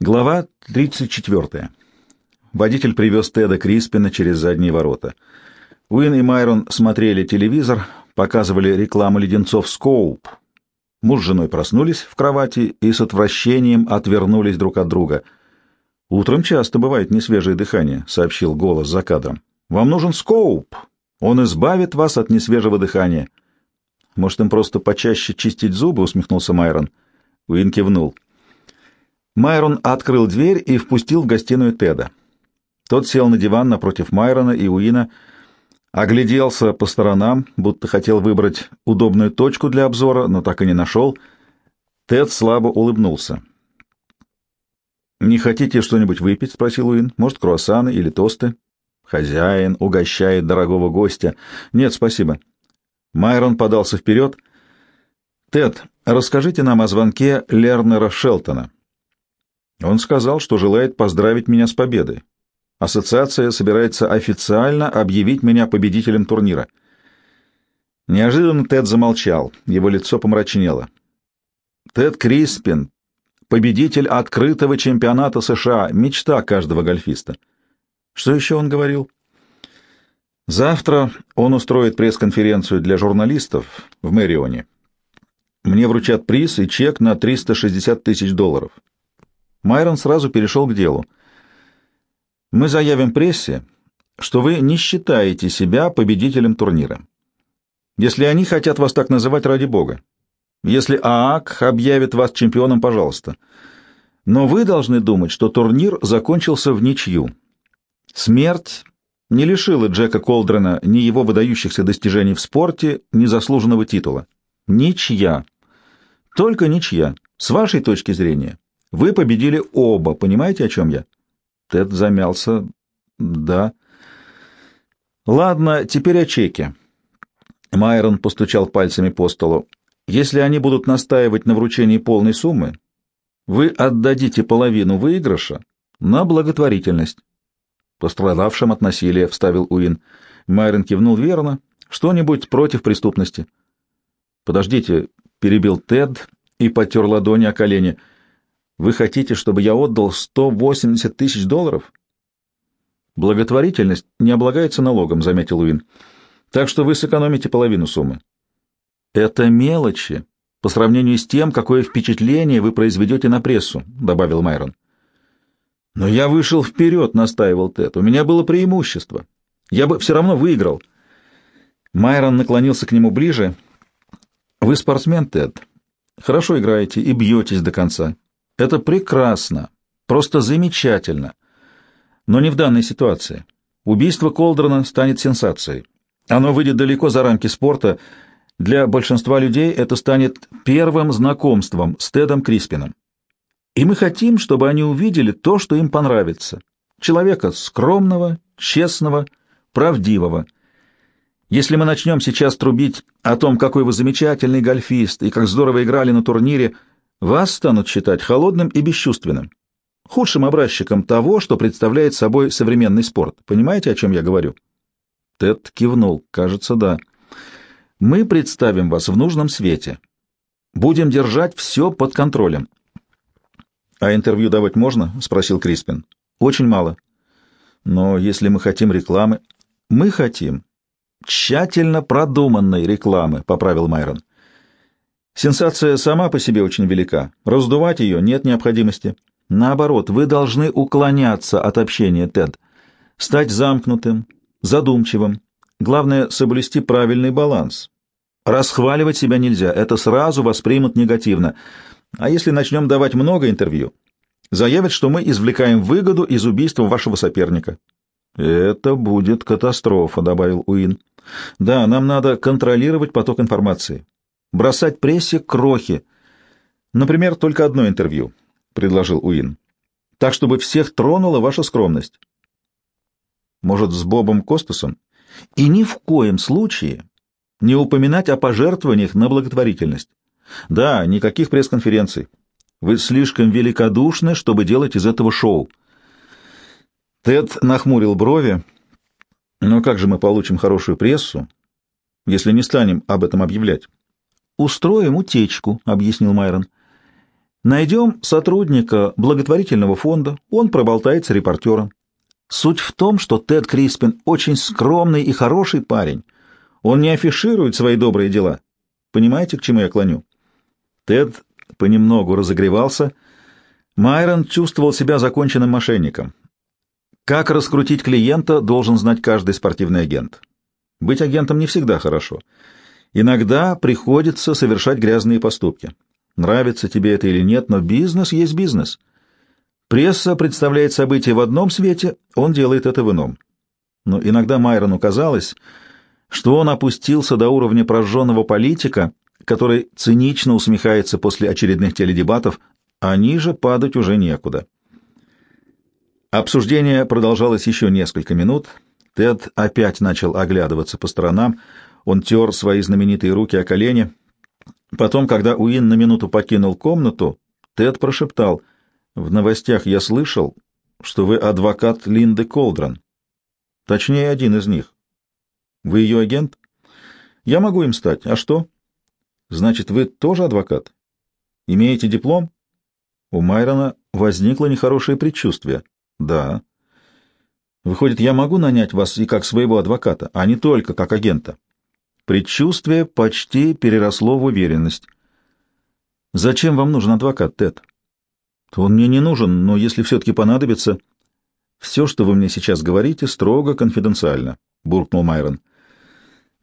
Глава 34. Водитель привез Теда Криспина через задние ворота. Уин и Майрон смотрели телевизор, показывали рекламу леденцов «Скоуп». Муж с женой проснулись в кровати и с отвращением отвернулись друг от друга. «Утром часто бывает несвежее дыхание», — сообщил голос за кадром. «Вам нужен «Скоуп». Он избавит вас от несвежего дыхания». «Может, им просто почаще чистить зубы?» — усмехнулся Майрон. Уин кивнул. Майрон открыл дверь и впустил в гостиную Теда. Тот сел на диван напротив Майрона и Уина, огляделся по сторонам, будто хотел выбрать удобную точку для обзора, но так и не нашел. Тед слабо улыбнулся. «Не хотите что-нибудь выпить?» — спросил Уин. «Может, круассаны или тосты?» Хозяин угощает дорогого гостя. «Нет, спасибо». Майрон подался вперед. «Тед, расскажите нам о звонке Лернера Шелтона». Он сказал, что желает поздравить меня с победой. Ассоциация собирается официально объявить меня победителем турнира. Неожиданно Тед замолчал, его лицо помрачнело. Тед Криспин, победитель открытого чемпионата США, мечта каждого гольфиста. Что еще он говорил? Завтра он устроит пресс-конференцию для журналистов в Мэрионе. Мне вручат приз и чек на 360 тысяч долларов. Майрон сразу перешел к делу. «Мы заявим прессе, что вы не считаете себя победителем турнира. Если они хотят вас так называть, ради бога. Если ААК объявит вас чемпионом, пожалуйста. Но вы должны думать, что турнир закончился в ничью. Смерть не лишила Джека Колдрена ни его выдающихся достижений в спорте, ни заслуженного титула. Ничья. Только ничья. С вашей точки зрения, вы победили оба, понимаете, о чем я? Тед замялся. Да. Ладно, теперь о чеке. Майрон постучал пальцами по столу. Если они будут настаивать на вручении полной суммы, вы отдадите половину выигрыша на благотворительность. Пострадавшим от насилия, вставил Уин. Майрон кивнул верно. Что-нибудь против преступности. Подождите, перебил Тед и потер ладони о колени. Вы хотите, чтобы я отдал 180 тысяч долларов? Благотворительность не облагается налогом, заметил Уин. Так что вы сэкономите половину суммы. Это мелочи по сравнению с тем, какое впечатление вы произведете на прессу, добавил Майрон. Но я вышел вперед, настаивал Тед. У меня было преимущество. Я бы все равно выиграл. Майрон наклонился к нему ближе. Вы спортсмен, Тед. Хорошо играете и бьетесь до конца. Это прекрасно, просто замечательно. Но не в данной ситуации. Убийство Колдрона станет сенсацией. Оно выйдет далеко за рамки спорта. Для большинства людей это станет первым знакомством с Тедом Криспином. И мы хотим, чтобы они увидели то, что им понравится. Человека скромного, честного, правдивого. Если мы начнем сейчас трубить о том, какой вы замечательный гольфист и как здорово играли на турнире, вас станут считать холодным и бесчувственным, худшим образчиком того, что представляет собой современный спорт. Понимаете, о чем я говорю? Тед кивнул. Кажется, да. Мы представим вас в нужном свете. Будем держать все под контролем. А интервью давать можно? спросил Криспин. Очень мало. Но если мы хотим рекламы, мы хотим тщательно продуманной рекламы, поправил Майрон. Сенсация сама по себе очень велика. Раздувать ее нет необходимости. Наоборот, вы должны уклоняться от общения, Тед. Стать замкнутым, задумчивым. Главное — соблюсти правильный баланс. Расхваливать себя нельзя, это сразу воспримут негативно. А если начнем давать много интервью, заявят, что мы извлекаем выгоду из убийства вашего соперника. «Это будет катастрофа», — добавил Уин. «Да, нам надо контролировать поток информации бросать прессе крохи. Например, только одно интервью, — предложил Уин. Так, чтобы всех тронула ваша скромность. Может, с Бобом Костасом? И ни в коем случае не упоминать о пожертвованиях на благотворительность. Да, никаких пресс-конференций. Вы слишком великодушны, чтобы делать из этого шоу. Тед нахмурил брови. Но как же мы получим хорошую прессу, если не станем об этом объявлять? «Устроим утечку», — объяснил Майрон. Найдем сотрудника благотворительного фонда, он проболтается репортером. Суть в том, что Тед Криспин очень скромный и хороший парень. Он не афиширует свои добрые дела. Понимаете, к чему я клоню? Тед понемногу разогревался. Майрон чувствовал себя законченным мошенником. Как раскрутить клиента, должен знать каждый спортивный агент. Быть агентом не всегда хорошо. Иногда приходится совершать грязные поступки. Нравится тебе это или нет, но бизнес есть бизнес. Пресса представляет события в одном свете, он делает это в ином. Но иногда Майрону казалось, что он опустился до уровня прожженного политика, который цинично усмехается после очередных теледебатов, а ниже падать уже некуда. Обсуждение продолжалось еще несколько минут. Тед опять начал оглядываться по сторонам, он тер свои знаменитые руки о колени — Потом, когда Уин на минуту покинул комнату, Тед прошептал, «В новостях я слышал, что вы адвокат Линды Колдрон. Точнее, один из них. Вы ее агент? Я могу им стать. А что? Значит, вы тоже адвокат? Имеете диплом? У Майрона возникло нехорошее предчувствие. Да. Выходит, я могу нанять вас и как своего адвоката, а не только как агента. Предчувствие почти переросло в уверенность. «Зачем вам нужен адвокат, Тед?» «Он мне не нужен, но если все-таки понадобится...» «Все, что вы мне сейчас говорите, строго конфиденциально», — буркнул Майрон.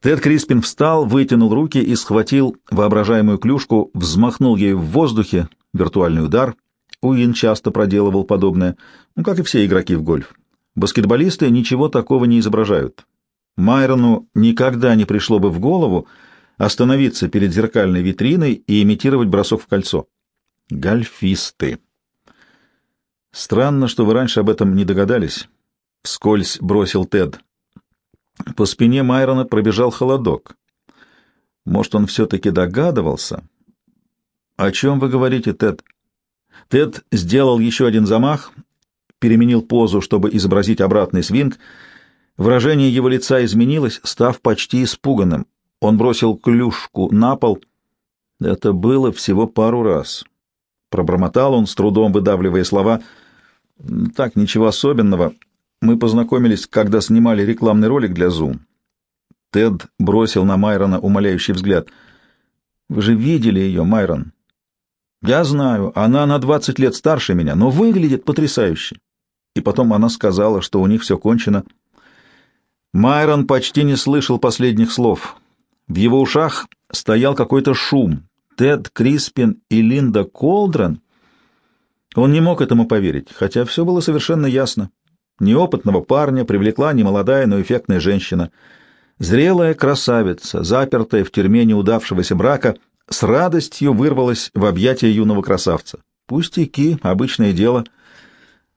Тед Криспин встал, вытянул руки и схватил воображаемую клюшку, взмахнул ею в воздухе, виртуальный удар. Уин часто проделывал подобное, ну, как и все игроки в гольф. Баскетболисты ничего такого не изображают. Майрону никогда не пришло бы в голову остановиться перед зеркальной витриной и имитировать бросок в кольцо. Гольфисты. Странно, что вы раньше об этом не догадались, — вскользь бросил Тед. По спине Майрона пробежал холодок. Может, он все-таки догадывался? — О чем вы говорите, Тед? Тед сделал еще один замах, переменил позу, чтобы изобразить обратный свинг — Выражение его лица изменилось, став почти испуганным. Он бросил клюшку на пол. Это было всего пару раз. Пробормотал он, с трудом выдавливая слова. Так, ничего особенного. Мы познакомились, когда снимали рекламный ролик для Zoom. Тед бросил на Майрона умоляющий взгляд. «Вы же видели ее, Майрон?» «Я знаю, она на двадцать лет старше меня, но выглядит потрясающе». И потом она сказала, что у них все кончено. Майрон почти не слышал последних слов. В его ушах стоял какой-то шум. Тед Криспин и Линда Колдрон? Он не мог этому поверить, хотя все было совершенно ясно. Неопытного парня привлекла немолодая, но эффектная женщина. Зрелая красавица, запертая в тюрьме неудавшегося брака, с радостью вырвалась в объятия юного красавца. Пустяки, обычное дело.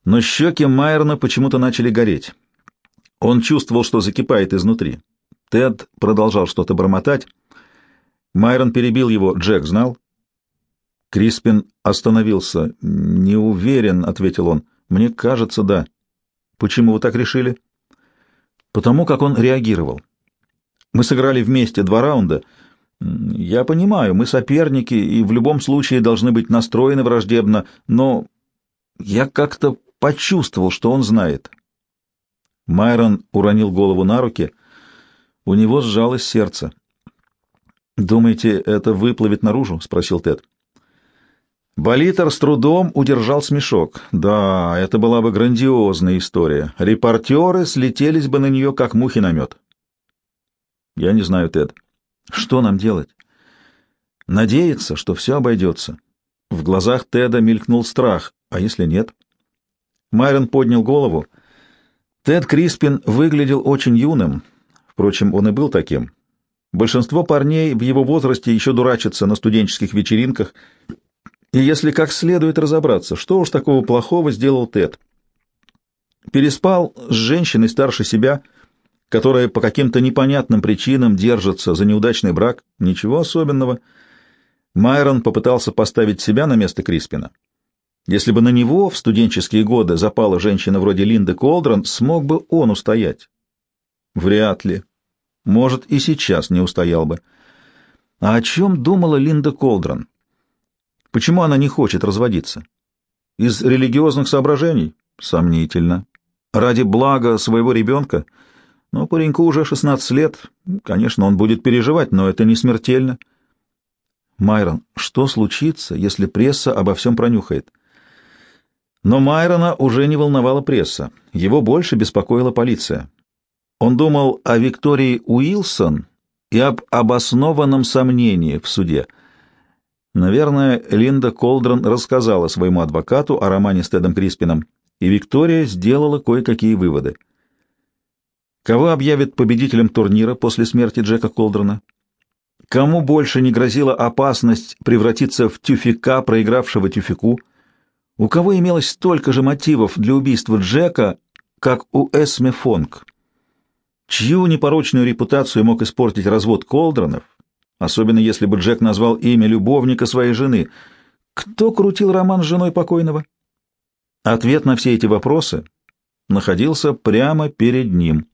Но щеки Майерна почему-то начали гореть. Он чувствовал, что закипает изнутри. Тед продолжал что-то бормотать. Майрон перебил его. Джек знал? Криспин остановился. «Не уверен», — ответил он. «Мне кажется, да». «Почему вы так решили?» «Потому как он реагировал. Мы сыграли вместе два раунда. Я понимаю, мы соперники и в любом случае должны быть настроены враждебно, но я как-то почувствовал, что он знает». Майрон уронил голову на руки. У него сжалось сердце. «Думаете, это выплывет наружу?» — спросил Тед. Болитер с трудом удержал смешок. Да, это была бы грандиозная история. Репортеры слетелись бы на нее, как мухи на мед. Я не знаю, Тед. Что нам делать? Надеяться, что все обойдется. В глазах Теда мелькнул страх. А если нет? Майрон поднял голову. Тед Криспин выглядел очень юным. Впрочем, он и был таким. Большинство парней в его возрасте еще дурачатся на студенческих вечеринках. И если как следует разобраться, что уж такого плохого сделал Тед? Переспал с женщиной старше себя, которая по каким-то непонятным причинам держится за неудачный брак. Ничего особенного. Майрон попытался поставить себя на место Криспина. Если бы на него в студенческие годы запала женщина вроде Линды Колдрон, смог бы он устоять? Вряд ли. Может, и сейчас не устоял бы. А о чем думала Линда Колдрон? Почему она не хочет разводиться? Из религиозных соображений? Сомнительно. Ради блага своего ребенка? Но пареньку уже 16 лет. Конечно, он будет переживать, но это не смертельно. Майрон, что случится, если пресса обо всем пронюхает? Но Майрона уже не волновала пресса. Его больше беспокоила полиция. Он думал о Виктории Уилсон и об обоснованном сомнении в суде. Наверное, Линда Колдрон рассказала своему адвокату о романе с Тедом Криспином, и Виктория сделала кое-какие выводы. Кого объявят победителем турнира после смерти Джека Колдрона? Кому больше не грозила опасность превратиться в тюфика, проигравшего тюфику? У кого имелось столько же мотивов для убийства Джека, как у Эсме Фонг? Чью непорочную репутацию мог испортить развод Колдронов, особенно если бы Джек назвал имя любовника своей жены? Кто крутил роман с женой покойного? Ответ на все эти вопросы находился прямо перед ним.